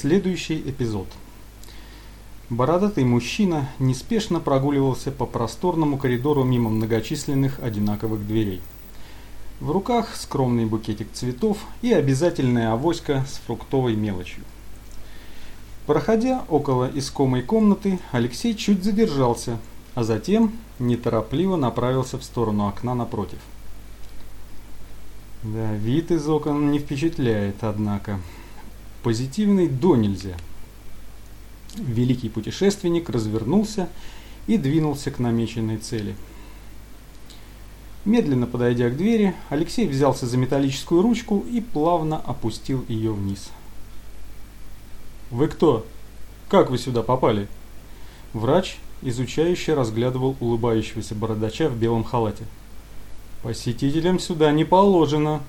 Следующий эпизод. Бородатый мужчина неспешно прогуливался по просторному коридору мимо многочисленных одинаковых дверей. В руках скромный букетик цветов и обязательная авоська с фруктовой мелочью. Проходя около искомой комнаты, Алексей чуть задержался, а затем неторопливо направился в сторону окна напротив. Да, вид из окон не впечатляет, однако. Позитивный до нельзя. Великий путешественник развернулся и двинулся к намеченной цели. Медленно подойдя к двери, Алексей взялся за металлическую ручку и плавно опустил ее вниз. «Вы кто? Как вы сюда попали?» Врач, изучающе разглядывал улыбающегося бородача в белом халате. Посетителям сюда не положено.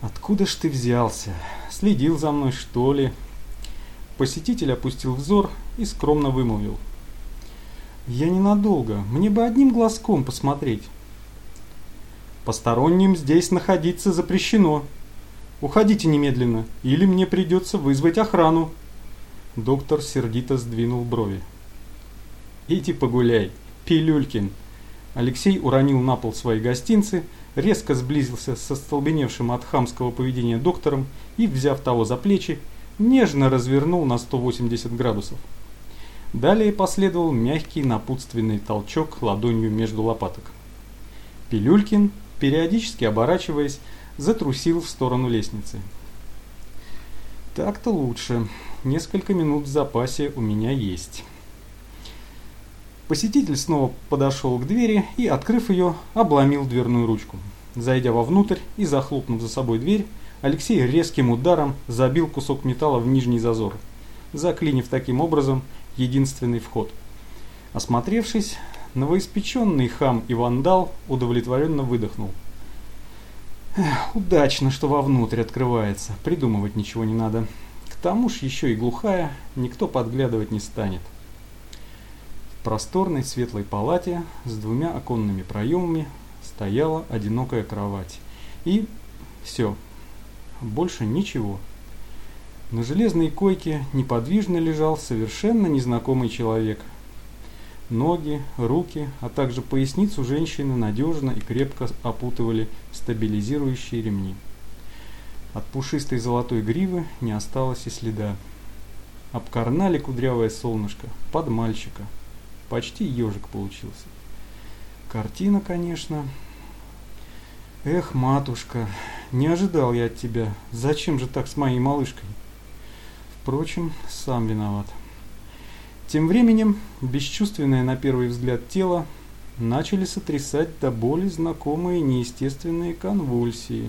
Откуда ж ты взялся? Следил за мной, что ли? Посетитель опустил взор и скромно вымолвил. Я ненадолго, мне бы одним глазком посмотреть. Посторонним здесь находиться запрещено. Уходите немедленно, или мне придется вызвать охрану. Доктор сердито сдвинул брови. Иди погуляй, Пилюлькин, Алексей уронил на пол свои гостинцы, резко сблизился со столбеневшим от хамского поведения доктором и, взяв того за плечи, нежно развернул на 180 градусов. Далее последовал мягкий напутственный толчок ладонью между лопаток. Пилюлькин, периодически оборачиваясь, затрусил в сторону лестницы. Так-то лучше. Несколько минут в запасе у меня есть. Посетитель снова подошел к двери и, открыв ее, обломил дверную ручку. Зайдя вовнутрь и захлопнув за собой дверь, Алексей резким ударом забил кусок металла в нижний зазор, заклинив таким образом единственный вход. Осмотревшись, новоиспеченный хам и вандал удовлетворенно выдохнул. Удачно, что вовнутрь открывается, придумывать ничего не надо. К тому ж еще и глухая, никто подглядывать не станет просторной светлой палате с двумя оконными проемами стояла одинокая кровать. И все. Больше ничего. На железной койке неподвижно лежал совершенно незнакомый человек. Ноги, руки, а также поясницу женщины надежно и крепко опутывали стабилизирующие ремни. От пушистой золотой гривы не осталось и следа. Обкарнали кудрявое солнышко под мальчика. Почти ежик получился. Картина, конечно. Эх, матушка, не ожидал я от тебя. Зачем же так с моей малышкой? Впрочем, сам виноват. Тем временем, бесчувственное на первый взгляд тело начали сотрясать до боли знакомые неестественные конвульсии.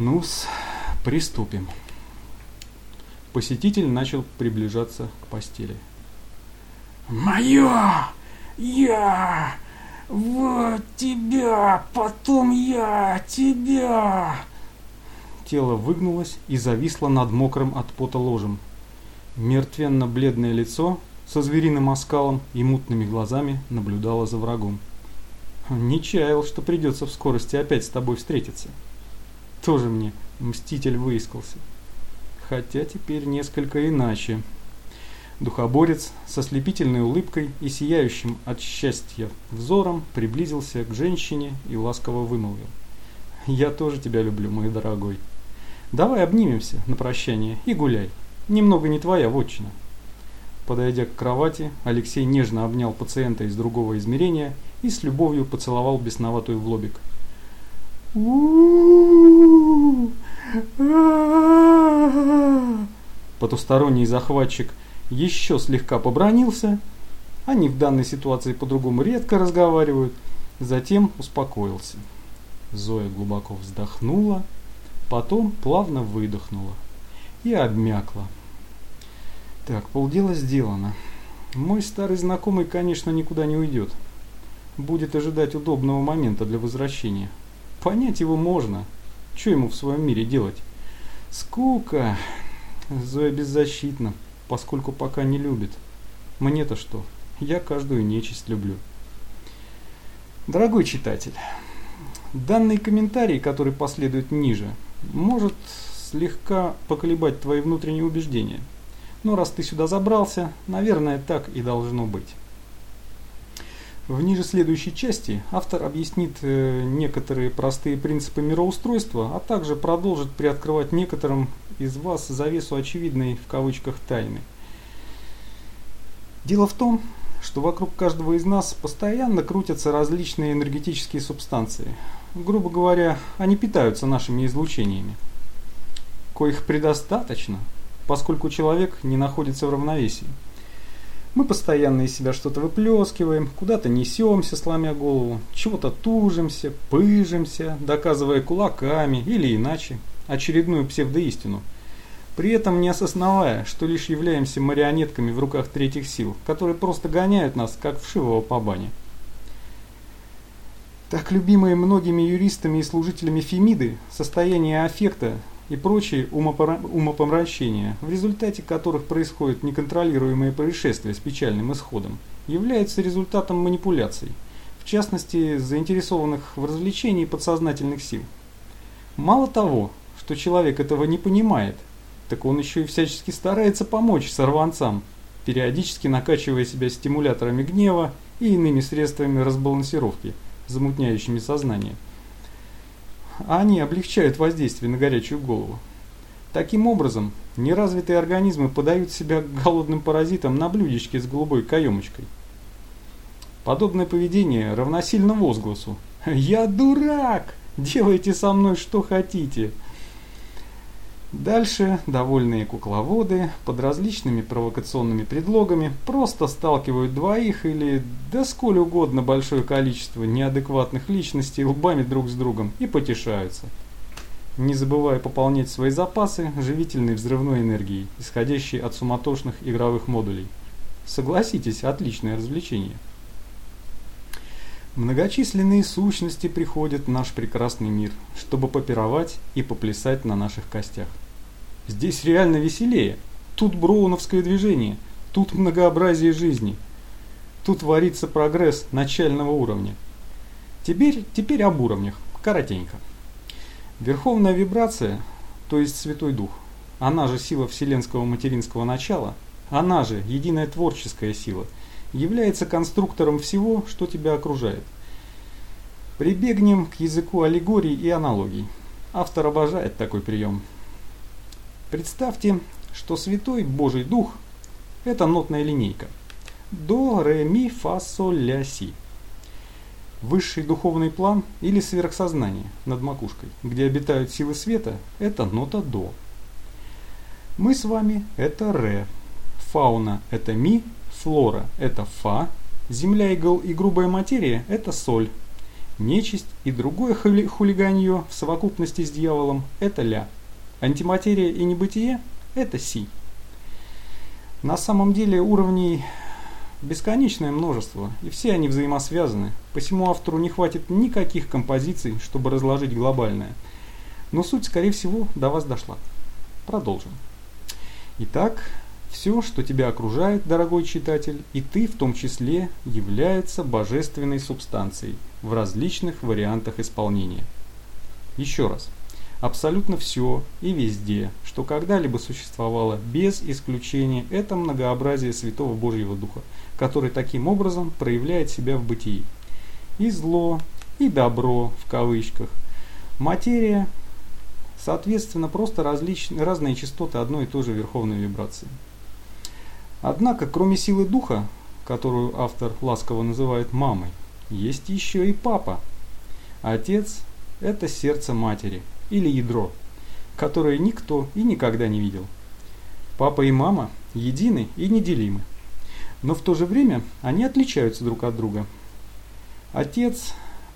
Ну-с, приступим. Посетитель начал приближаться к постели. Мое! Я! Вот тебя! Потом я! Тебя! Тело выгнулось и зависло над мокрым от пота ложем. Мертвенно-бледное лицо со звериным оскалом и мутными глазами наблюдало за врагом. Не чаял, что придется в скорости опять с тобой встретиться. Тоже мне мститель выискался. Хотя теперь несколько иначе. Духоборец со слепительной улыбкой и сияющим от счастья взором приблизился к женщине и ласково вымолвил. «Я тоже тебя люблю, мой дорогой. Давай обнимемся на прощание и гуляй. Немного не твоя вотчина». Подойдя к кровати, Алексей нежно обнял пациента из другого измерения и с любовью поцеловал бесноватую в лобик. Потусторонний захватчик – еще слегка побронился, они в данной ситуации по-другому редко разговаривают, затем успокоился. Зоя глубоко вздохнула, потом плавно выдохнула и обмякла. Так, полдела сделано. Мой старый знакомый, конечно, никуда не уйдет. Будет ожидать удобного момента для возвращения. Понять его можно. Что ему в своем мире делать? Скука. Зоя беззащитна поскольку пока не любит. Мне-то что? Я каждую нечисть люблю. Дорогой читатель, данный комментарий, который последует ниже, может слегка поколебать твои внутренние убеждения. Но раз ты сюда забрался, наверное, так и должно быть. В ниже следующей части автор объяснит э, некоторые простые принципы мироустройства, а также продолжит приоткрывать некоторым из вас завесу очевидной в кавычках тайны. Дело в том, что вокруг каждого из нас постоянно крутятся различные энергетические субстанции. Грубо говоря, они питаются нашими излучениями. Коих предостаточно, поскольку человек не находится в равновесии. Мы постоянно из себя что-то выплескиваем, куда-то несемся, сломя голову, чего-то тужимся, пыжимся, доказывая кулаками или иначе очередную псевдоистину. При этом не осознавая, что лишь являемся марионетками в руках третьих сил, которые просто гоняют нас, как вшивого по бане. Так любимые многими юристами и служителями Фемиды, состояние аффекта и прочие умопомрачения, в результате которых происходят неконтролируемые происшествия с печальным исходом, являются результатом манипуляций, в частности заинтересованных в развлечении подсознательных сил. Мало того, что человек этого не понимает, так он еще и всячески старается помочь сорванцам, периодически накачивая себя стимуляторами гнева и иными средствами разбалансировки, замутняющими сознание а они облегчают воздействие на горячую голову. Таким образом, неразвитые организмы подают себя голодным паразитам на блюдечке с голубой каемочкой. Подобное поведение равносильно возгласу «Я дурак! Делайте со мной что хотите!» Дальше довольные кукловоды под различными провокационными предлогами просто сталкивают двоих или да сколь угодно большое количество неадекватных личностей лбами друг с другом и потешаются. Не забывая пополнять свои запасы живительной взрывной энергией, исходящей от суматошных игровых модулей. Согласитесь, отличное развлечение. Многочисленные сущности приходят в наш прекрасный мир, чтобы попировать и поплясать на наших костях. Здесь реально веселее. Тут броуновское движение, тут многообразие жизни. Тут варится прогресс начального уровня. Теперь, теперь об уровнях, коротенько. Верховная вибрация, то есть Святой Дух, она же сила вселенского материнского начала, она же единая творческая сила, является конструктором всего, что тебя окружает. Прибегнем к языку аллегорий и аналогий. Автор обожает такой прием. Представьте, что Святой Божий Дух – это нотная линейка. До, ре, ми, фа, соль, ля, си. Высший духовный план или сверхсознание над макушкой, где обитают силы света – это нота до. Мы с вами – это ре. Фауна – это ми, флора – это фа, земля, игл и грубая материя – это соль. Нечисть и другое хули хулиганье в совокупности с дьяволом – это ля. Антиматерия и небытие – это си. На самом деле уровней бесконечное множество, и все они взаимосвязаны, посему автору не хватит никаких композиций, чтобы разложить глобальное. Но суть, скорее всего, до вас дошла. Продолжим. Итак, все, что тебя окружает, дорогой читатель, и ты в том числе, является божественной субстанцией в различных вариантах исполнения. Еще раз. Абсолютно все и везде, что когда-либо существовало, без исключения, это многообразие Святого Божьего Духа, который таким образом проявляет себя в бытии. И зло, и добро, в кавычках. Материя, соответственно, просто различные, разные частоты одной и той же верховной вибрации. Однако, кроме силы духа, которую автор ласково называет мамой, есть еще и папа. Отец – это сердце матери – или ядро, которое никто и никогда не видел. Папа и мама едины и неделимы, но в то же время они отличаются друг от друга. Отец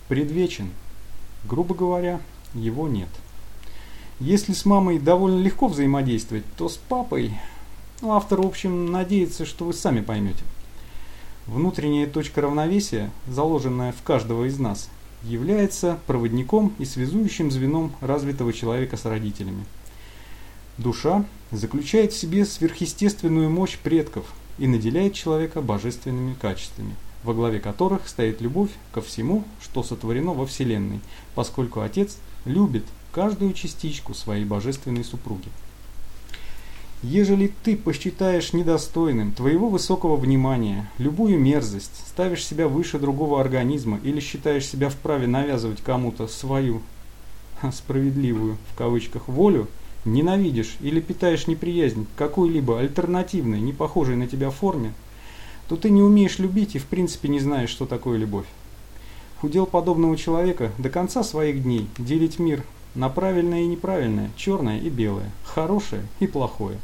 предвечен, грубо говоря, его нет. Если с мамой довольно легко взаимодействовать, то с папой, ну, автор, в общем, надеется, что вы сами поймете. Внутренняя точка равновесия, заложенная в каждого из нас, является проводником и связующим звеном развитого человека с родителями. Душа заключает в себе сверхъестественную мощь предков и наделяет человека божественными качествами, во главе которых стоит любовь ко всему, что сотворено во Вселенной, поскольку Отец любит каждую частичку своей божественной супруги. Ежели ты посчитаешь недостойным твоего высокого внимания, любую мерзость, ставишь себя выше другого организма или считаешь себя вправе навязывать кому-то свою справедливую, в кавычках, волю, ненавидишь или питаешь неприязнь к какой-либо альтернативной, не похожей на тебя форме, то ты не умеешь любить и в принципе не знаешь, что такое любовь. Удел подобного человека до конца своих дней делить мир на правильное и неправильное, черное и белое, хорошее и плохое.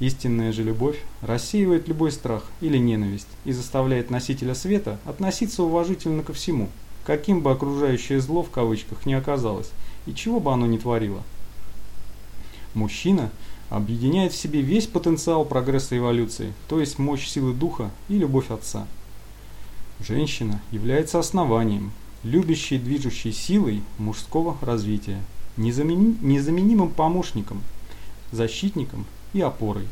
Истинная же любовь рассеивает любой страх или ненависть и заставляет носителя света относиться уважительно ко всему, каким бы окружающее зло в кавычках не оказалось и чего бы оно ни творило. Мужчина объединяет в себе весь потенциал прогресса эволюции, то есть мощь силы духа и любовь отца. Женщина является основанием, любящей движущей силой мужского развития, незаменимым помощником, защитником и опорой.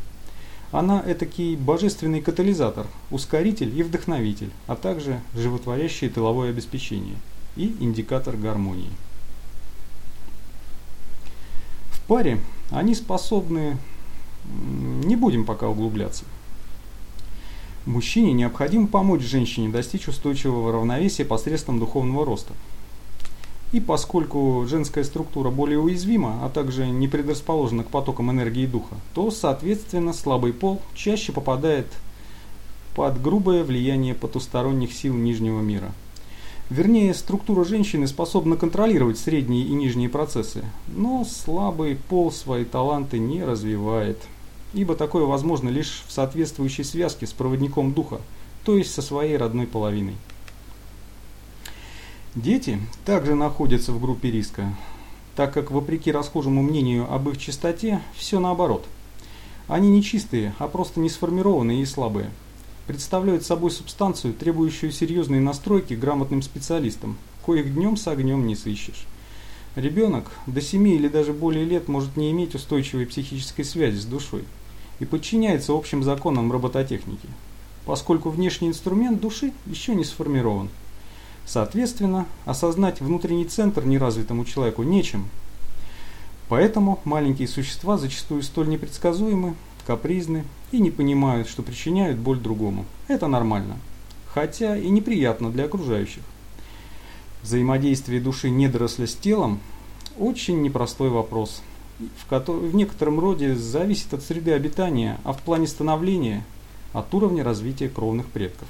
Она – этакий божественный катализатор, ускоритель и вдохновитель, а также животворящее тыловое обеспечение и индикатор гармонии. В паре они способны, не будем пока углубляться. Мужчине необходимо помочь женщине достичь устойчивого равновесия посредством духовного роста – и поскольку женская структура более уязвима, а также не предрасположена к потокам энергии духа, то, соответственно, слабый пол чаще попадает под грубое влияние потусторонних сил нижнего мира. Вернее, структура женщины способна контролировать средние и нижние процессы, но слабый пол свои таланты не развивает, ибо такое возможно лишь в соответствующей связке с проводником духа, то есть со своей родной половиной. Дети также находятся в группе риска, так как, вопреки расхожему мнению об их чистоте, все наоборот. Они не чистые, а просто не сформированные и слабые. Представляют собой субстанцию, требующую серьезной настройки грамотным специалистам, коих днем с огнем не сыщешь. Ребенок до 7 или даже более лет может не иметь устойчивой психической связи с душой и подчиняется общим законам робототехники, поскольку внешний инструмент души еще не сформирован. Соответственно, осознать внутренний центр неразвитому человеку нечем. Поэтому маленькие существа зачастую столь непредсказуемы, капризны и не понимают, что причиняют боль другому. Это нормально, хотя и неприятно для окружающих. Взаимодействие души недоросля с телом – очень непростой вопрос, в, в некотором роде зависит от среды обитания, а в плане становления – от уровня развития кровных предков.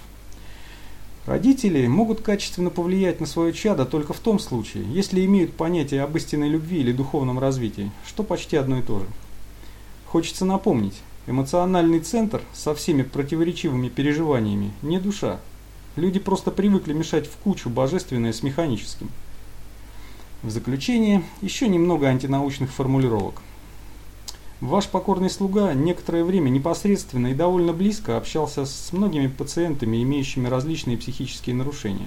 Родители могут качественно повлиять на свое чадо только в том случае, если имеют понятие об истинной любви или духовном развитии, что почти одно и то же. Хочется напомнить, эмоциональный центр со всеми противоречивыми переживаниями не душа. Люди просто привыкли мешать в кучу божественное с механическим. В заключение еще немного антинаучных формулировок. Ваш покорный слуга некоторое время непосредственно и довольно близко общался с многими пациентами, имеющими различные психические нарушения,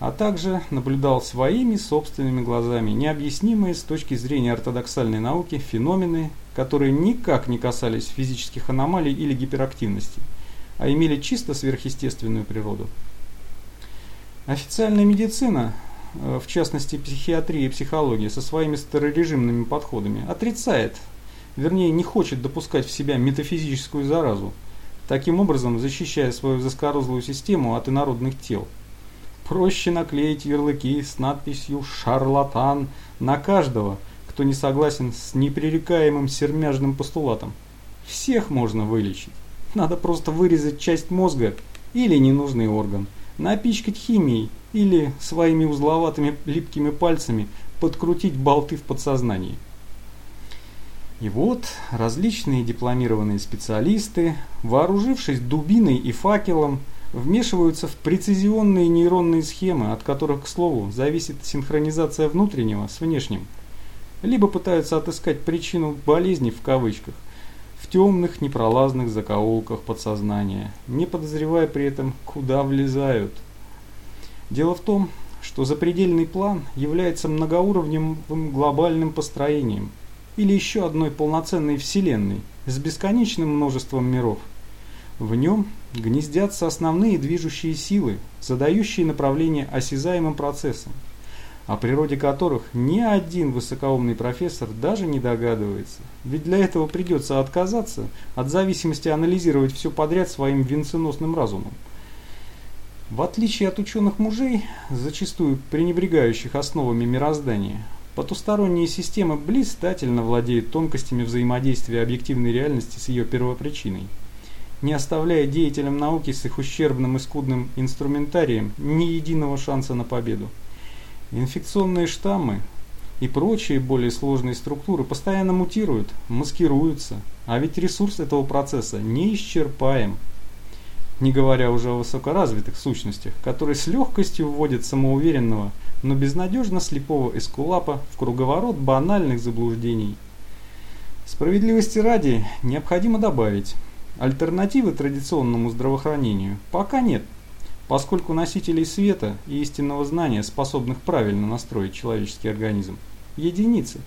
а также наблюдал своими собственными глазами необъяснимые с точки зрения ортодоксальной науки феномены, которые никак не касались физических аномалий или гиперактивности, а имели чисто сверхъестественную природу. Официальная медицина, э, в частности психиатрия и психология со своими старорежимными подходами, отрицает вернее не хочет допускать в себя метафизическую заразу, таким образом защищая свою заскорузлую систему от инородных тел. Проще наклеить ярлыки с надписью «Шарлатан» на каждого, кто не согласен с непререкаемым сермяжным постулатом. Всех можно вылечить. Надо просто вырезать часть мозга или ненужный орган, напичкать химией или своими узловатыми липкими пальцами подкрутить болты в подсознании. И вот различные дипломированные специалисты, вооружившись дубиной и факелом, вмешиваются в прецизионные нейронные схемы, от которых, к слову, зависит синхронизация внутреннего с внешним. Либо пытаются отыскать причину болезни в кавычках в темных непролазных закоулках подсознания, не подозревая при этом, куда влезают. Дело в том, что запредельный план является многоуровневым глобальным построением – или еще одной полноценной вселенной с бесконечным множеством миров. В нем гнездятся основные движущие силы, задающие направление осязаемым процессам. о природе которых ни один высокоумный профессор даже не догадывается. Ведь для этого придется отказаться от зависимости анализировать все подряд своим венценосным разумом. В отличие от ученых мужей, зачастую пренебрегающих основами мироздания, потусторонние системы блистательно владеют тонкостями взаимодействия объективной реальности с ее первопричиной, не оставляя деятелям науки с их ущербным и скудным инструментарием ни единого шанса на победу. Инфекционные штаммы и прочие более сложные структуры постоянно мутируют, маскируются, а ведь ресурс этого процесса неисчерпаем. Не говоря уже о высокоразвитых сущностях, которые с легкостью вводят самоуверенного, но безнадежно слепого эскулапа в круговорот банальных заблуждений. Справедливости ради необходимо добавить, альтернативы традиционному здравоохранению пока нет – поскольку носителей света и истинного знания, способных правильно настроить человеческий организм, единицы.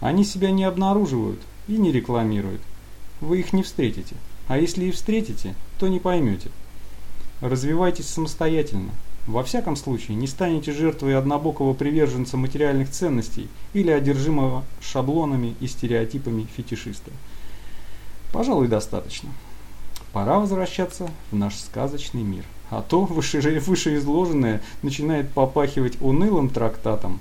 Они себя не обнаруживают и не рекламируют. Вы их не встретите. А если и встретите, то не поймете. Развивайтесь самостоятельно. Во всяком случае, не станете жертвой однобокого приверженца материальных ценностей или одержимого шаблонами и стереотипами фетишиста. Пожалуй, достаточно. Пора возвращаться в наш сказочный мир. А то выше, вышеизложенное начинает попахивать унылым трактатом